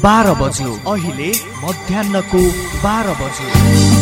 बाह्र अहिले मध्याहको बाह्र बज्यो।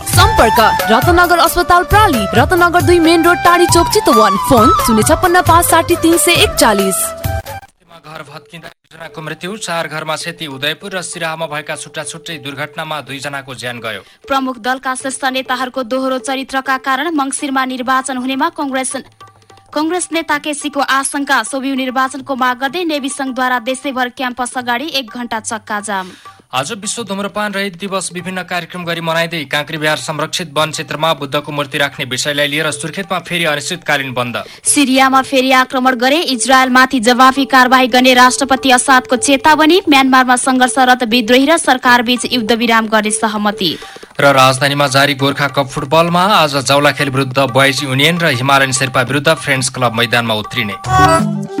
सम्पर्क रत्नगर अस्पताल प्राली रत्नगर दुई मेन रोड टाढी चोक चितवन। फोन शून्य छप्पन्न पाँच साठी तिन सय एकचालिस। घर भत्किँदा एकजनाको मृत्यु चार घरमा क्षति उदयपुर र सिराहामा भएका छुट्टा छुट्टै दुर्घटनामा दुईजनाको ज्यान गयो। प्रमुख दलका शीर्ष नेताहरूको दोहोरो चरित्रका कारण मङ्सिरमा निर्वाचन हुनेमा कङ्ग्रेस कङ्ग्रेस नेता केसीको आशंका सोभियु निर्वाचनको माग गर्दै नेवी संघद्वारा देशैभर क्याम्पस अगाडि एक घण्टा चक्का जाम आज विश्व धुम्रपान रहित दिवस विभिन्न कार्यक्रम गरी मनाइँदै काँक्री बिहार संरक्षित वन क्षेत्रमा बुद्धको मूर्ति राख्ने विषयलाई लिएर सुर्खेतमा फेरि अनिश्चितकालीन बन्द। सिरियामा फेरि आक्रमण गरे इजरायलमाथि जवाफी कारवाही गर्ने राष्ट्रपति असादको चेतावनी म्यानमारमा सङ्घर्षरत विद्रोही र सरकारबीच युद्ध विराम गर्ने सहमति। र राजधानीमा जारी गोर्खा कप फुटबलमा आज जाउलाखेल विरुद्ध बोइज युनियन र हिमालयन शेर्पा विरुद्ध फ्रेन्ड्स क्लब मैदानमा उत्रिने।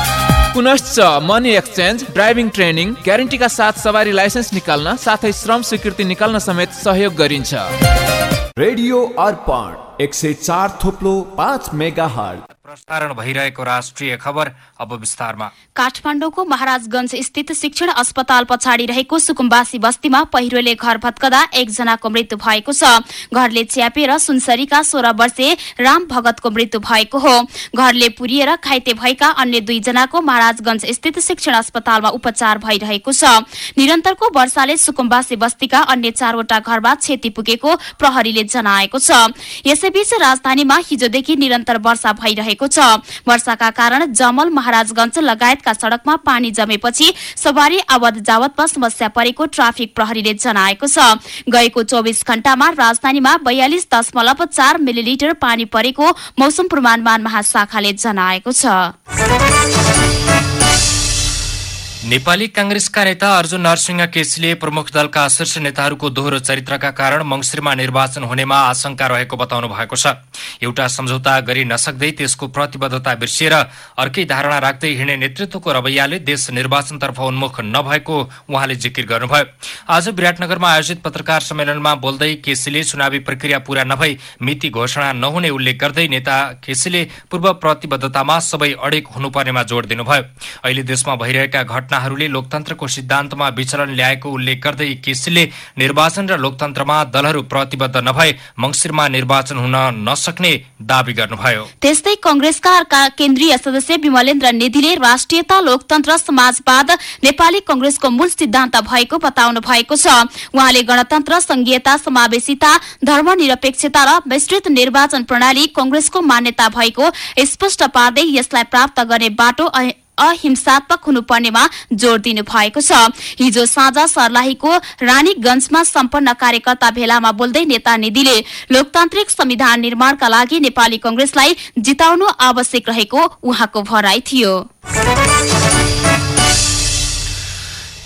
पुनश्च मनी एक्सचेन्ज ड्राइभिङ ट्रेनिङ ग्यारेन्टीका साथ सवारी लाइसेन्स निकाल्न साथै श्रम स्वीकृति निकाल्न समेत सहयोग गरिन्छ। रेडियो अर्पण एक सय चार थोप्लो पाँच मेगा हट प्रसारण भइरहेको राष्ट्रिय खबर अब विस्तारमा। काठमाडौँको महाराजगंज स्थित शिक्षण अस्पताल पछाडि रहेको सुकुम्बासी बस्तीमा पहिरोले घर भत्कदा एकजनाको मृत्यु भएको छ। घरले च्यापेर सुनसरीका सोह्र वर्षे राम भगतको मृत्यु भएको हो। घरले पुरिएर घाइते भएका अन्य दुईजनाको महाराजगंज स्थित शिक्षण अस्पतालमा उपचार भइरहेको छ। निरन्तरको वर्षाले सुकुम्बासी बस्तीका अन्य चारवटा घरमा क्षति पुगेको प्रहरीले जनाएको छ। यसैबीच राजधानीमा हिजोदेखि निरन्तर वर्षा भइरहेको छ। वर्षाका कारण जमल महाराजगंज लगायतका सड़कमा पानी जमेपछि सवारी आवत जावतमा समस्या परेको ट्राफिक प्रहरीले जनाएको छ। गएको चौबिस घण्टामा राजधानीमा बयालिस दशमलव चार मिलिलिटर पानी परेको मौसम पूर्वानुमान महाशाखाले जनाएको छ। नेपाली काङ्ग्रेसका नेता अर्जुन नरसिंह केसीले प्रमुख दलका शीर्ष नेताहरूको दोहोरो चरित्रका कारण मङ्सिरमा निर्वाचन हुनेमा आशंका रहेको बताउनु भएको छ। एउटा सम्झौता गरि नसक्दै त्यसको प्रतिबद्धता बिर्सिएर अर्कै धारणा राख्दै हिँड्ने नेतृत्वको रवैयाले देश निर्वाचनतर्फ उन्मुख नभएको उहाँले जिकिर गर्नुभयो। आज विराटनगरमा आयोजित पत्रकार सम्मेलनमा बोल्दै केसीले चुनावी प्रक्रिया पूरा नभई मिति घोषणा नहुने उल्लेख गर्दै नेता केसीले पूर्व प्रतिबद्धतामा सबै अडेक हुनुपर्नेमा जोड़ दिनुभयो। अहिले देशमा भइरहेका घटनाहरूले लोकतन्त्रको सिद्धान्तमा विचलन ल्याएको उल्लेख गर्दै केसीले निर्वाचन र लोकतन्त्रमा दलहरू प्रतिबद्ध नभए मङ्सिरमा निर्वाचन हुन नसक्ने दावी गर्नुभयो। त्यस्तै कंग्रेसका केन्द्रीय सदस्य विमलेन्द्र निधिले राष्ट्रियता लोकतन्त्र समाजवाद नेपाली कंग्रेसको मूल सिद्धान्त भएको बताउनु भएको छ। उहाँले गणतन्त्र संघीयता समावेशिता धर्मनिरपेक्षता र विस्तृत निर्वाचन प्रणाली कंग्रेसको मान्यता भएको स्पष्ट पार्दै यसलाई प्राप्त गर्ने बाटो अहिंसात्मक हुनुपर्नेमा जोड़ दिनु भएको छ। हिजो साँझ सर्लाहीको रानीगंजमा सम्पन्न कार्यकर्ता भेलामा बोल्दै नेता निधिले लोकतान्त्रिक संविधान निर्माणका लागि नेपाली कंग्रेसलाई जिताउनु आवश्यक रहेको उहाँको भनाइ थियो।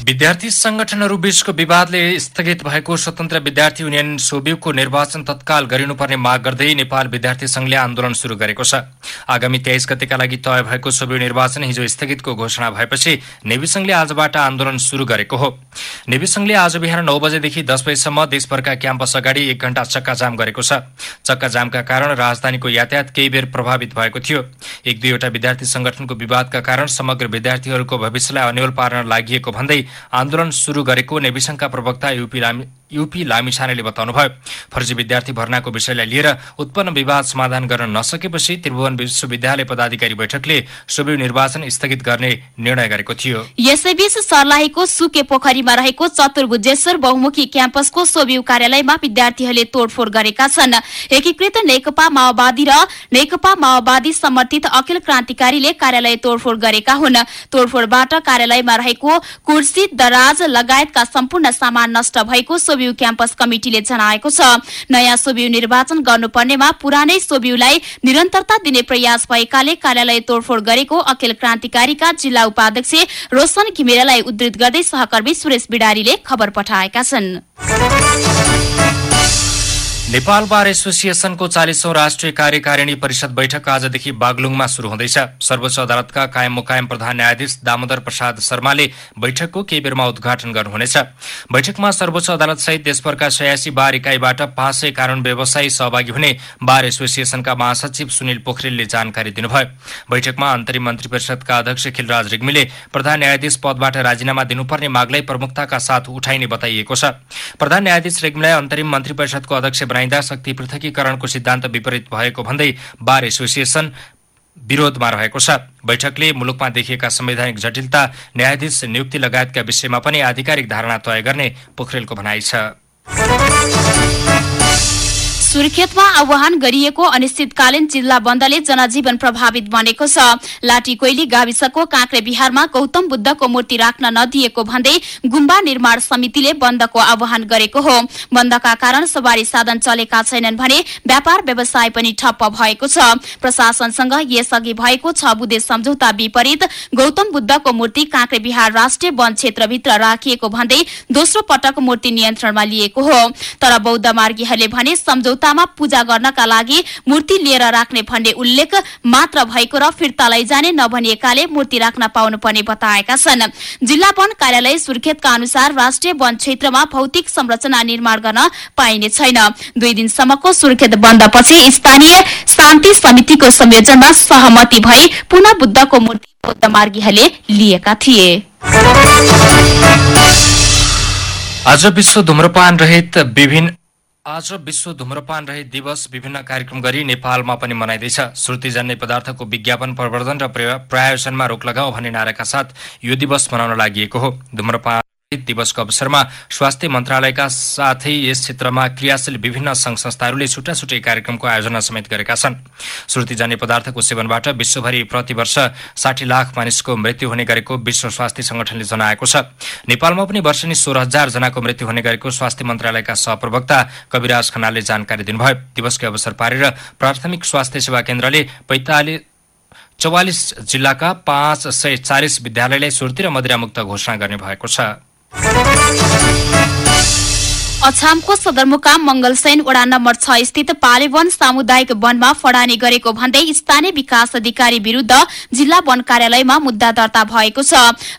विद्यार्थी संगठनहरू बीचको विवादले स्थगित भएको स्वतन्त्र विद्यार्थी युनियन सोब्युको निर्वाचन तत्काल गरिनुपर्ने माग गर्दै नेपाल विद्यार्थी संघले आन्दोलन शुरू गरेको छ। आगामी तेइस गतेका लागि तय भएको सोब्यू निर्वाचन हिजो स्थगितको घोषणा भएपछि नेवी संघले आजबाट आन्दोलन शुरू गरेको हो। नेवी संघले आज बिहान नौ बजेदेखि दस बजेसम्म देशभरका क्याम्पस अगाडि एक घण्टा चक्काजाम गरेको छ। चक्काजामका कारण राजधानीको यातायात केही बेर प्रभावित भएको थियो। एक दुईवटा विद्यार्थी संगठनको विवादका कारण समग्र विद्यार्थीहरूको भविष्यलाई अन्यल पार्न लागि भन्दै आन्दोलन शुरू गरेको नेविसंघका प्रवक्ता युपी युपी लामिछानेले बताउनुभयो। फर्जी विद्यार्थी भर्नाको विषयलाई लिएर उत्पन्न विवाद समाधान गर्न नसकेपछि त्रिभुवन विश्वविद्यालय पदाधिकारी बैठकले सोब्यू निर्वाचन स्थगित गर्ने निर्णय गरेको थियो। यसैबीच सर्लाहीको सुके पोखरीमा रहेको चतुर्भुजेश्वर बहुमुखी क्याम्पसको सोब्यू कार्यालयमा विद्यार्थीहरूले तोडफोड़ गरेका छन्। एकीकृत नेकपा माओवादी र नेकपा माओवादी समर्थित अखिल क्रान्तिकारीले कार्यालय तोडफोड़ गरेका हुन्। तोडफोड़बाट कार्यालयमा रहेको कुर्सी दराज लगायतका सम्पूर्ण सामान नष्ट भएको सोब्यू क्याम्पस कमिटिले जनाएको छ। नयाँ सोब्यू निर्वाचन गर्नुपर्नेमा पुरानै सोब्यूलाई निरन्तरता दिने प्रयास भएकाले कार्यालय तोडफोड़ गरेको अखिल क्रान्तिकारीका जिल्ला उपाध्यक्ष रोशन घिमिरेलाई उद्धृत गर्दै सहकर्मी सुरेश बिडारीले खबर पठाएका छन्। नेपाल बार एसोसिएसनको चालिसौं राष्ट्रिय कार्यकारिणी परिषद बैठक आजदेखि बागलुङमा शुरू हुँदैछ। सर्वोच्च अदालतका कायम मुकायम प्रधान न्यायाधीश दामोदर प्रसाद शर्माले बैठकको केही बेरमा उद्घाटन गर्नुहुनेछ। बैठकमा सर्वोच्च अदालत सहित देशभरका छयासी बार इकाइबाट पाँच सय कारण व्यवसायी सहभागी हुने बार एसोसिएसनका महासचिव सुनिल पोखरेलले जानकारी दिनुभयो। बैठकमा अन्तरिम मन्त्री परिषदका अध्यक्ष खिलराज रिग्मीले प्रधान न्यायाधीश पदबाट राजीनामा दिनुपर्ने मागलाई प्रमुखताका साथ उठाइने बताइएको छ। प्रधान न्यायाधीश रेग्मीलाई अन्तरिम मन्त्री परिषदको अध्यक्ष बनाइँदा शक्ति पृथकीकरणको सिद्धान्त विपरीत भएको भन्दै बार एसोसिएसन विरोधमा रहेको छ। बैठकले मुलुकमा देखिएका संवैधानिक जटिलता न्यायाधीश नियुक्ति लगायतका विषयमा पनि आधिकारिक धारणा तय गर्ने पोखरेलको भनाइ छ। सुर्खेतमा आह्वान गरिएको अनिश्चितकालीन जिल्ला बन्दले जनजीवन प्रभावित बनेको छ। लाठी कोइली गाविसको काँक्रे बिहारमा गौतम बुद्धको मूर्ति राख्न नदिएको भन्दै गुम्बा निर्माण समितिले बन्दको आह्वान गरेको हो। बन्दका कारण सवारी साधन चलेका छैनन् भने व्यापार व्यवसाय पनि ठप्प भएको छ। प्रशासनसँग यसअघि भएको छ बुधे सम्झौता विपरीत गौतम बुद्धको मूर्ति काँक्रे बिहार राष्ट्रिय वन क्षेत्रभित्र राखिएको भन्दै दोस्रो पटक मूर्ति नियन्त्रणमा लिएको हो। तर बौद्ध मार्गीहरूले भने सम्झौता देवतामा पूजा गर्नका लागि मूर्ति लिएर राख्ने भन्ने उल्लेख मात्र भएको र फिर्ता लैजाने नभनिएकाले मूर्ति राख्न पाउनुपर्ने बताएका छन्। जिल्ला वन कार्यालय सुर्खेतका अनुसार राष्ट्रिय वन क्षेत्रमा भौतिक संरचना निर्माण गर्न पाइने छैन। दुई दिनसम्मको सुर्खेत बन्दपछि स्थानीय शान्ति समितिको संयोजनमा सहमति भई पुनः बुद्धको मूर्ति बौद्ध मार्गीहरूले लिएका थिए। आज विश्व धुम्रपान रहित विभिन्न आज विश्व धुम्रपान रहित दिवस विभिन्न कार्यक्रम गरी नेपालमा पनि मनाइँदैछ। श्रुतिजन्य पदार्थको विज्ञापन प्रवर्धन र प्रायोजनमा रोक लगाऊ भन्ने नाराका साथ यो दिवस मनाउन लागि हो। धुम्रपान दिवसको अवसरमा स्वास्थ्य मन्त्रालयका साथै यस क्षेत्रमा क्रियाशील विभिन्न संघ संस्थाहरूले छुट्टा छुट्टै कार्यक्रमको आयोजना समेत गरेका छन्। श्रुतिजन्य पदार्थको सेवनबाट विश्वभरि प्रतिवर्ष साठी लाख मानिसको मृत्यु हुने गरेको विश्व स्वास्थ्य संगठनले जनाएको छ। नेपालमा पनि वर्षनी सोह्र हजार जनाको मृत्यु हुने गरेको स्वास्थ्य मन्त्रालयका सहप्रवक्ता कविराज खनालले जानकारी दिनुभयो। दिवसको अवसर पारेर प्राथमिक स्वास्थ्य सेवा केन्द्रले पैतालिस चौवालिस जिल्लाका पाँच सय चालिस विद्यालयलाई सुर्ती र मदिरामुक्त घोषणा गर्ने भएको छ। अछामको सदरमुकाम मंगलसेन वडा नम्बर छ स्थित पालेवन सामुदायिक वनमा फडानी गरेको भन्दै स्थानीय विकास अधिकारी विरूद्ध जिल्ला वन कार्यालयमा मुद्दा दर्ता भएको छ।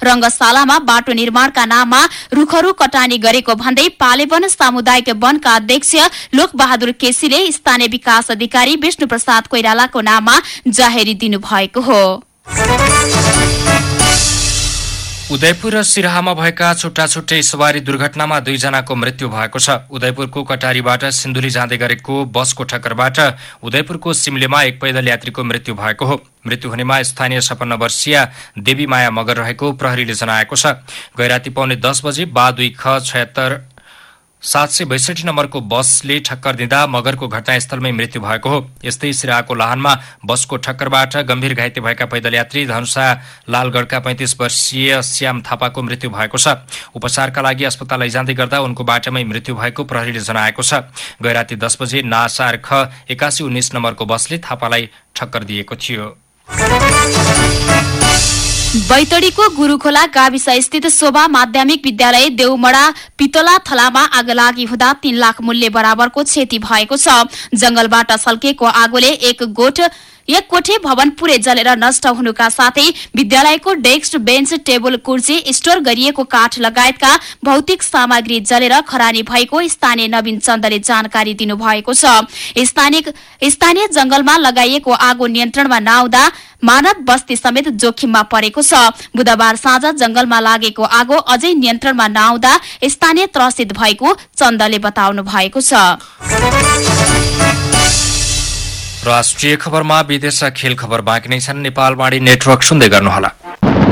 रंगशालामा बाटो निर्माणका नाममा रूखहरू कटानी गरेको भन्दै पालेवन सामुदायिक वनका अध्यक्ष लोकबहादुर केसीले स्थानीय विकास अधिकारी विष्णु कोइरालाको नाममा जाहेरी दिनुभएको हो। उदयपुर र सिराहामा भएका छुट्टा छुट्टै सवारी दुर्घटनामा दुईजनाको मृत्यु भएको छ। उदयपुरको कटारीबाट सिन्धुली जाँदै गरेको बसको ठक्करबाट उदयपुरको सिमलेमा एक पैदल यात्रीको मृत्यु भएको हो। मृत्यु हुनेमा स्थानीय छपन्न वर्षीय देवी माया मगर रहेको प्रहरीले जनाएको छ। गैराती पाउने दस बजे बा दुई ख छयत्तर सात सय बैसठी नम्बरको बसले ठक्कर दिँदा मगरको घटनास्थलमै मृत्यु भएको हो। यस्तै सिराहाको लाहानमा बसको ठक्करबाट गम्भीर घाइते भएका पैदल यात्री धनुषा लालगढका पैंतिस वर्षीय श्याम थापाको मृत्यु भएको छ। उपचारका लागि अस्पताल लैजाँदै गर्दा उनको बाटोमै मृत्यु भएको प्रहरीले जनाएको छ। गैराती दस बजे नासार ख एकासी उन्नाइस नम्बरको बसले थापालाई ठक्कर दिएको थियो। बैतडीको गुरूखोला गाविस स्थित शोभा माध्यमिक विद्यालय देउमडा पितला थलामा आग लागि हुँदा तीन लाख मूल्य बराबरको क्षति भएको छ। जंगलबाट सल्केको आगोले एक गोठ एक कोठे भवन पुरै जलेर नष्ट हुनुका साथै विद्यालयको डेस्क बेन्च टेबल कुर्सी स्टोर गरिएको काठ लगायतका भौतिक सामग्री जलेर खरानी भएको स्थानीय नवीन चन्दले जानकारी दिनुभएको छ। स्थानीय जंगलमा लगाइएको आगो नियन्त्रणमा नआउँदा मानव बस्ती समेत जोखिममा परेको छ। बुधबार साँझ जंगलमा लागेको आगो अझै नियन्त्रणमा नआउँदा स्थानीय त्रसित भएको चन्दले बताउनु भएको छ। राष्ट्रिय खबरमा विदेश र खेल खबर बाँकी नै छन्। नेपालवाणी नेटवर्क सुन्दै गर्नुहोला।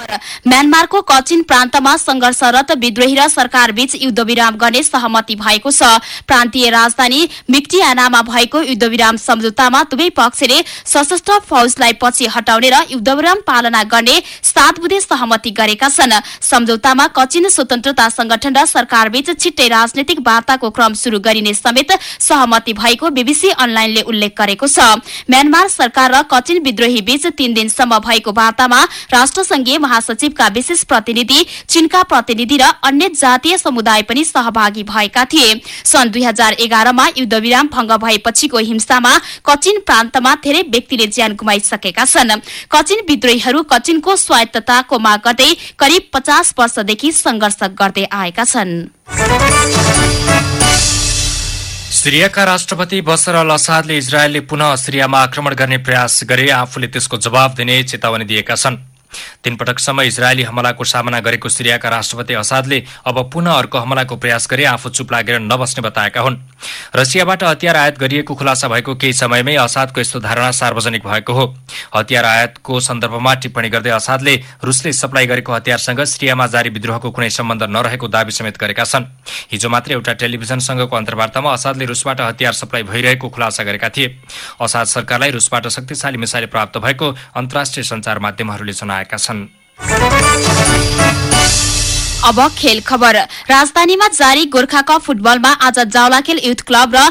म्यानमारको कचिन प्रान्तमा संघर्षरत विद्रोही र सरकार बीच युद्ध विराम गर्ने सहमति भएको छ। प्रान्तीय राजधानी मिक्टियानामा भएको युद्धविराम सम्झौतामा दुवै पक्षले सशस्त्र फौजलाई पछि हटाउने र युद्धविराम पालना गर्ने सात बुधे सहमति गरेका छन्। सम्झौतामा कचिन स्वतन्त्रता संगठन र सरकार बीच छिट्टै राजनैतिक वार्ताको क्रम शुरू गरिने समेत सहमति भएको बीबीसी अनलाइनले उल्लेख गरेको छ। म्यानमार सरकार र कचिन विद्रोही बीच तीन दिनसम्म भएको वार्तामा राष्ट्रसंघीय महासचिवका विशेष प्रतिनिधि चीनका प्रतिनिधि र अन्य जातीय समुदाय पनि सहभागी भएका थिए। सन् दुई हजार एघारमा युद्धविराम भंग भएपछिको हिंसामा कचिन प्रान्तमा धेरै व्यक्तिले ज्यान गुमाइसकेका छन्। कचिन विद्रोहीहरू कचिनको स्वायत्तताको माग गर्दै करिब पचास वर्षदेखि संघर्ष गर्दै आएका छन्। सिरियाका राष्ट्रपति बसर अल असादले इजरायलले पुनः सिरियामा आक्रमण गर्ने प्रयास गरे। आफूले त्यसको जवाब दिने चेतावनी दिएका छन्। तीन पटकसम्म इजरायली हमलाको सामना गरेको सिरियाका राष्ट्रपति असादले अब पुनः अर्को हमलाको प्रयास गरे आफू चुप लागेर नबस्ने बताएका हुन्। रसियाबाट हतियार आयात गरिएको खुलासा भएको केही समयमै असादको यस्तो धारणा सार्वजनिक भएको हो। हतियार आयातको सन्दर्भमा टिप्पणी गर्दै असादले रुसले सप्लाई गरेको हतियारसँग सिरियामा जारी विद्रोहको कुनै सम्बन्ध नरहेको दावी समेत गरेका छन्। हिजो मात्रै एउटा टेलिभिजनसँगको अन्तर्वार्तामा असादले रुसबाट हतियार सप्लाई भइरहेको खुलासा गरेका थिए। असाद सरकारलाई रुसबाट शक्तिशाली मिसाइल प्राप्त भएको अन्तर्राष्ट्रिय संचार माध्यमहरूले जनाएका छन्। अब खेल खबर। राजधानीमा जारी गोर्खा कप फुटबलमा आज जावलाखेल युथ क्लब र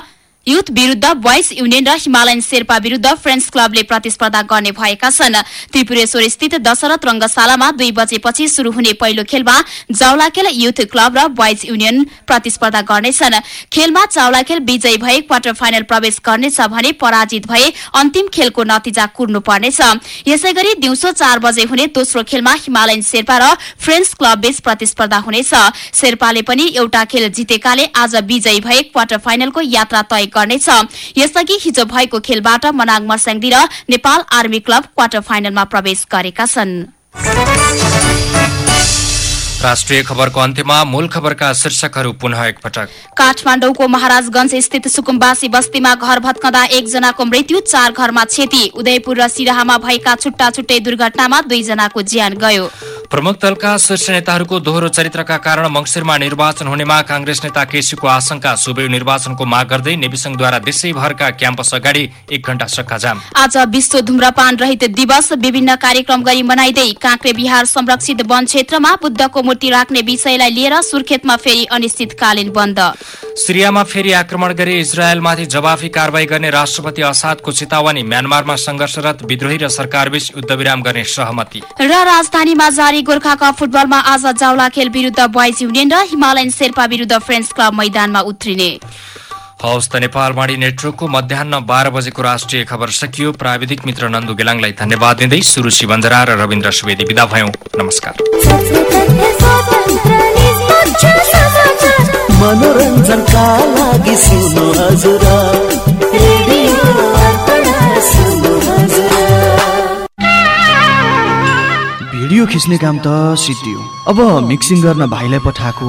युथ विरूद्ध बोइज युनियन र हिमालयन शेर्पा विरूद्ध फ्रेन्ड्स क्लबले प्रतिस्पर्धा गर्ने भएका छन्। त्रिपुरेश्वर स्थित दशरथ रंगशालामा दुई बजेपछि शुरू हुने पहिलो खेलमा जाउलाखेल युथ क्लब र बोइज युनियन प्रतिस्पर्धा गर्नेछन्। खेलमा चाउलाखेल विजयी भए क्वार्टर फाइनल प्रवेश गर्नेछ भने पराजित भए अन्तिम खेलको नतिजा कुर्नु पर्नेछ यसै गरी दिउँसो चार बजे हुने दोस्रो खेलमा हिमालयन शेर्पा र फ्रेन्ड्स क्लब बीच प्रतिस्पर्धा हुनेछ। शेर्पाले पनि एउटा खेल जितेकाले आज विजयी भए क्वार्टर फाइनलको यात्रा तय गर्नेछ। यसअघि हिजो भएको खेलबाट मनाङ मर्स्याङदी र नेपाल आर्मी क्लब क्वार्टर फाइनलमा प्रवेश गरेका छन्। राष्ट्रिय खबरको अन्त्यमा मूल खबरका शीर्षकहरू पुनः एकपटक। काठमाडौँको महाराजगंज स्थित सुकुम्बासी बस्तीमा घर भत्कँदा एकजनाको मृत्यु चार घरमा क्षति। उदयपुर र सिराहामा भएका छुट्टा छुट्टै दुर्घटनामा दुईजनाको ज्यान गयो। प्रमुख दलका शीर्ष नेताहरूको दोहोरो चरित्रका कारण मंगिरमा निर्वाचन हुनेमा कांग्रेस नेता केसीको आशंका। सुबेउ निर्वाचनको माग गर्दै नेविसंघद्वारा देशैभरका क्याम्पस अगाडि एक घण्टा सक्का जाम। आज विश्व धुम्रपान रहित दिवस विभिन्न कार्यक्रम गरी मनाइँदै काँक्रे बिहार संरक्षित वन क्षेत्रमा बुद्धको मूर्ति राख्ने विषयलाई लिएर सुर्खेतमा फेरि अनिश्चितकालीन बन्द। सिरियामा फेरि आक्रमण गरी इजरायलमाथि जवाफी कारवाही गर्ने राष्ट्रपति असादको चेतावनी म्यानमारमा संघर्षरत विद्रोही र सरकारबीच युद्धविराम गर्ने सहमति। र राजधानीमा जारी गोर्खा कप फुटबलमा आज जाउला खेल विरूद्ध बोइज युनियन र हिमालयन शेर्पा विरूद्ध फ्रेन्ड्स क्लब मैदानमा उत्रिने। हवस् त नेपालवाणी नेटवर्कको मध्याह बाह्र बजेको राष्ट्रिय खबर सकियो। प्राविधिक मित्र नन्दु गेलाङलाई धन्यवाद दिँदै सुरुचि बन्जरा र रविन्द्र सुवेदी विदा भयौँ। नमस्कार। मनोरञ्जनका लागि सुन्नु हजुर। भिडियो खिच्ने काम त सिद्धियो। अब मिक्सिङ गर्न भाइलाई पठाएको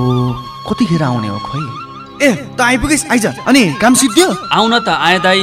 कतिखेर आउने हो खोइ? ए त आइपुगेस् आइज। अनि काम सिद्धियो? आउन त आए दाई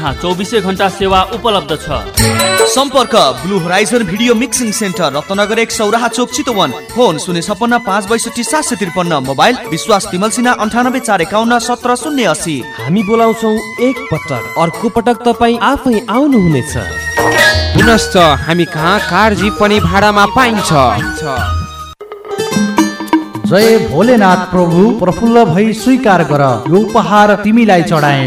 कहाँ चौबिसै घन्टा सेवा उपलब्ध छ। सम्पर्क blue horizon video mixing centre Ratnanagar एक सौराहा चोक चितवन। फोन शून्य छपन्न पाँच बैसठी सात सय त्रिपन्न। मोबाइल विश्वास तिमल सिन्हा अन्ठानब्बे चार एकाउन्न सत्र शून्य असी हामी बोलाउँछौ एक पटक। अर्को पटक तपाईँ आफै आउनुहुनेछ। पुनश्च हामी कहाँ कार जिप पनि भाडामा पाइन्छ। जय भोलेनाथ प्रभु प्रफुल्ल भई स्वीकार गर यो उपहार तिमीलाई चढाए।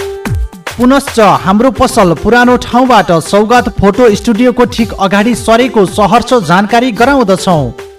पुनश्च हाम्रो पसल पुरानो ठाउँबाट सौगात फोटो स्टुडियोको ठिक अगाडि सरेको सहर जानकारी गराउँदछौ।